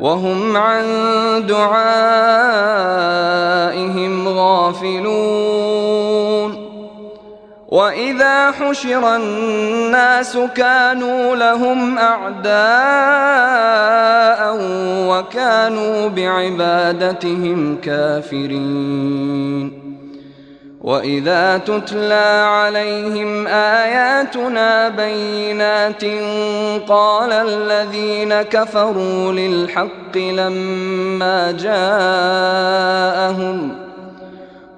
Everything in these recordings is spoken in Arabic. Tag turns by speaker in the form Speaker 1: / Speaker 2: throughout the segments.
Speaker 1: وهم عن دعائهم غافلون. وإذا حشر الناس كانوا لهم أعداء وكانوا بعبادتهم كافرين. واذا تتلى عليهم اياتنا بينات قال الذين كفروا للحق لما جاءهم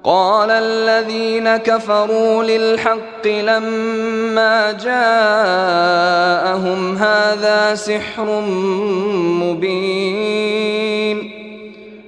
Speaker 1: قال الذين كفروا للحق لما جاءهم هذا سحر مبين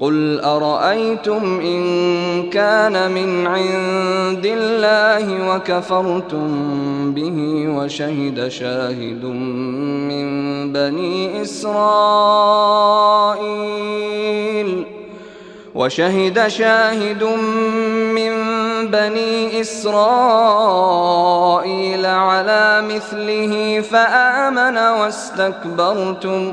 Speaker 1: قل ارايتم ان كان من عند الله وكفرتم به وشهد شاهد من بني اسرائيل وشهد شاهد من بني اسرائيل على مثله فامن واستكبرتم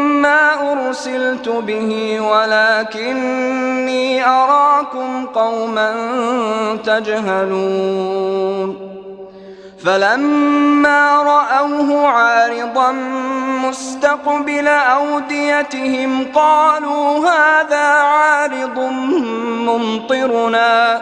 Speaker 1: ما أرسلت به ولكني أراكم قوما تجهلون. فلما رأوه عارضا مستقبل أوديتهم قالوا هذا عارض ممطرنا.